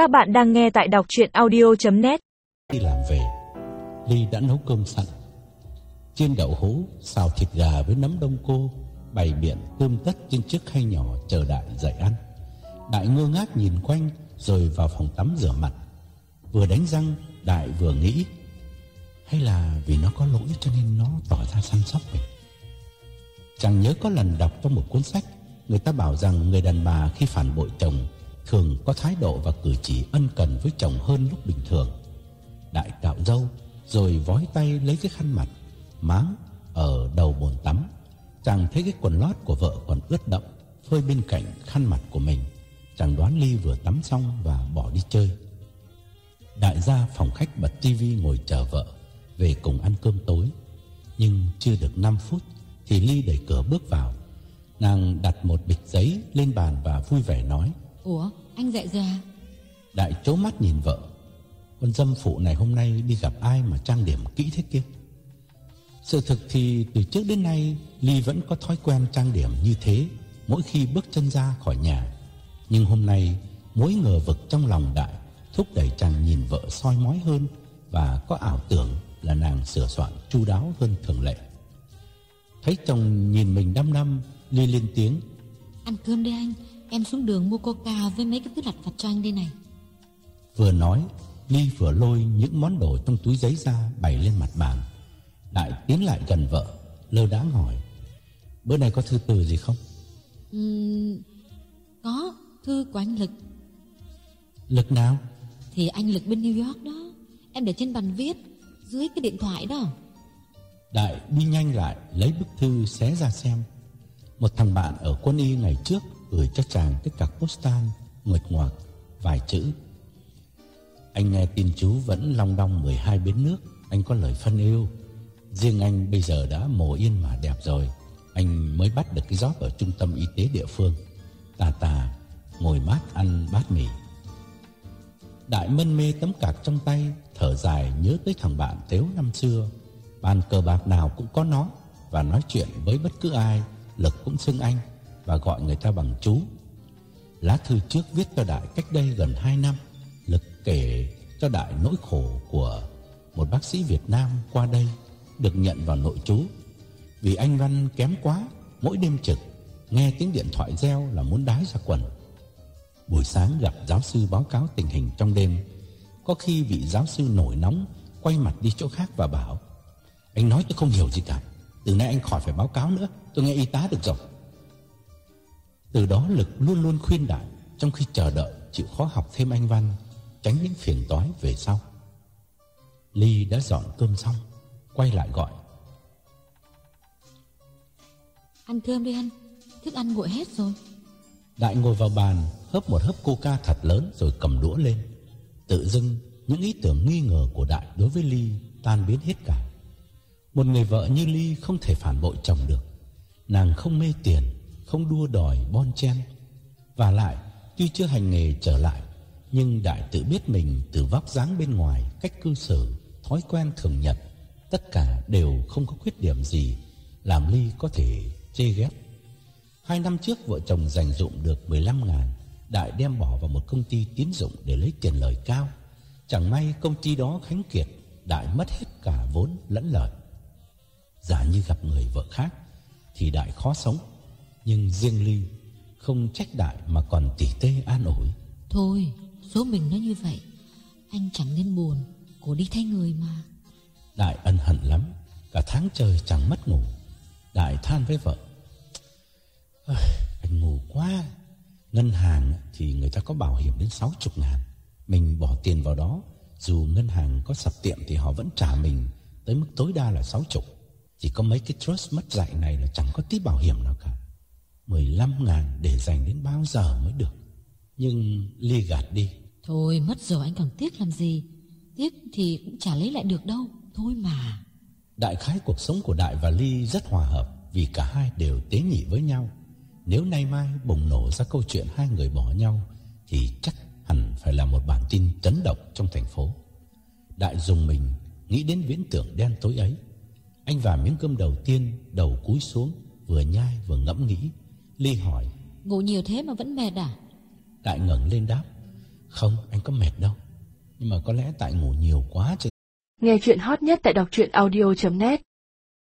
Các bạn đang nghe tại đọc chuyện audio.net Đi làm về, Ly đã nấu cơm sẵn. Chiên đậu hũ, Xào thịt gà với nấm đông cô, Bày biện tươm tất trên chiếc khay nhỏ Chờ Đại dậy ăn. Đại ngơ ngác nhìn quanh, Rồi vào phòng tắm rửa mặt. Vừa đánh răng, Đại vừa nghĩ, Hay là vì nó có lỗi cho nên nó tỏ ra săn sóc mình? Chẳng nhớ có lần đọc trong một cuốn sách, Người ta bảo rằng người đàn bà khi phản bội chồng Thường có thái độ và cử chỉ ân cần với chồng hơn lúc bình thường. Đại cạo râu Rồi vói tay lấy cái khăn mặt, Máng ở đầu bồn tắm, Chàng thấy cái quần lót của vợ còn ướt đậm Phơi bên cạnh khăn mặt của mình. Chàng đoán Ly vừa tắm xong và bỏ đi chơi. Đại gia phòng khách bật tivi ngồi chờ vợ, Về cùng ăn cơm tối. Nhưng chưa được 5 phút Thì Ly đẩy cửa bước vào. Nàng đặt một bịch giấy lên bàn và vui vẻ nói Ủa, anh dạy ra à? Đại chố mắt nhìn vợ. Con dâm phụ này hôm nay đi gặp ai mà trang điểm kỹ thế kia? Sự thực thì từ trước đến nay, Ly vẫn có thói quen trang điểm như thế, Mỗi khi bước chân ra khỏi nhà. Nhưng hôm nay, Mối ngờ vực trong lòng Đại Thúc đẩy chàng nhìn vợ soi mói hơn Và có ảo tưởng là nàng sửa soạn chu đáo hơn thường lệ. Thấy chồng nhìn mình đăm đăm, Ly lên tiếng. Ăn cơm đi anh. Em xuống đường mua coca với mấy cái thứ lặt vặt cho anh đây này. Vừa nói Ly vừa lôi những món đồ trong túi giấy ra Bày lên mặt bàn. Đại tiến lại gần vợ Lơ đáng hỏi Bữa nay có thư từ gì không? Uhm, Có Thư của anh Lực. Lực nào? Thì anh Lực bên New York đó. Em để trên bàn viết Dưới cái điện thoại đó. Đại đi nhanh lại Lấy bức thư xé ra xem một thằng bạn ở quân y ngày trước Gửi cho chàng cái cặp postal Nguệch ngoạc, vài chữ. Anh nghe tin chú vẫn long đong 12 bến nước, Anh có lời phân yêu. Riêng anh bây giờ đã mồ yên mà đẹp rồi. Anh mới bắt được cái job ở trung tâm y tế địa phương. Tà tà, Ngồi mát ăn bát mì. Đại mân mê tấm cạc trong tay, Thở dài nhớ tới thằng bạn Tếu năm xưa. Bàn cờ bạc nào cũng có nó Và nói chuyện với bất cứ ai. Lực cũng xưng anh Và gọi người ta bằng chú. Lá thư trước viết cho Đại cách đây gần 2 năm, Lực kể cho Đại nỗi khổ của Một bác sĩ Việt Nam qua đây, Được nhận vào nội chú Vì anh Văn kém quá, Mỗi đêm trực, Nghe tiếng điện thoại reo là muốn đái ra quần. Buổi sáng gặp giáo sư báo cáo tình hình trong đêm. Có khi vị giáo sư nổi nóng Quay mặt đi chỗ khác và bảo, Anh nói tôi không hiểu gì cả. Từ nay anh khỏi phải báo cáo nữa. Tôi nghe y tá được rồi. Từ đó Lực luôn luôn khuyên Đại Trong khi chờ đợi chịu khó học thêm anh Văn Tránh những phiền toái về sau. Ly đã dọn cơm xong Quay lại gọi. Ăn cơm đi anh Thức ăn nguội hết rồi. Đại ngồi vào bàn Hớp một hớp coca thật lớn Rồi cầm đũa lên. Tự dưng những ý tưởng nghi ngờ của Đại Đối với Ly tan biến hết cả một người vợ như Ly không thể phản bội chồng được. Nàng không mê tiền, Không đua đòi bon chen. Và lại, tuy chưa hành nghề trở lại, Nhưng Đại tự biết mình Từ vóc dáng bên ngoài, Cách cư xử, Thói quen thường nhật, Tất cả đều không có khuyết điểm gì Làm Ly có thể chê ghét. Hai năm trước, vợ chồng dành dụng được 15 ngàn, Đại đem bỏ vào một công ty tín dụng Để lấy tiền lời cao. Chẳng may công ty đó khánh kiệt, Đại mất hết cả vốn lẫn lợi. Giả như gặp người vợ khác Thì Đại khó sống. Nhưng riêng Ly Không trách Đại mà còn tỉ tê an ủi. Thôi số mình nó như vậy Anh chẳng nên buồn Cổ đi thay người mà. Đại ân hận lắm Cả tháng trời chẳng mất ngủ. Đại than với vợ Anh ngủ quá Ngân hàng thì người ta có bảo hiểm đến 60 ngàn. Mình bỏ tiền vào đó Dù ngân hàng có sập tiệm Thì họ vẫn trả mình Tới mức tối đa là 60 Chỉ có mấy cái trust mất dạy này Là chẳng có tí bảo hiểm nào cả. 15 ngàn để dành đến bao giờ mới được. Nhưng Ly gạt đi. Thôi mất rồi anh còn tiếc làm gì? Tiếc thì cũng chả lấy lại được đâu. Thôi mà. Đại khái cuộc sống của Đại và Ly rất hòa hợp Vì cả hai đều tế nhị với nhau. Nếu nay mai bùng nổ ra câu chuyện hai người bỏ nhau Thì chắc hẳn phải là một bản tin chấn động trong thành phố. Đại dùng mình nghĩ đến viễn tưởng đen tối ấy Anh vào miếng cơm đầu tiên Đầu cúi xuống Vừa nhai vừa ngẫm nghĩ Ly hỏi Ngủ nhiều thế mà vẫn mệt à Đại ngẩng lên đáp Không, anh có mệt đâu. Nhưng mà có lẽ tại ngủ nhiều quá chứ. Nghe chuyện hot nhất tại đọc truyện audio.net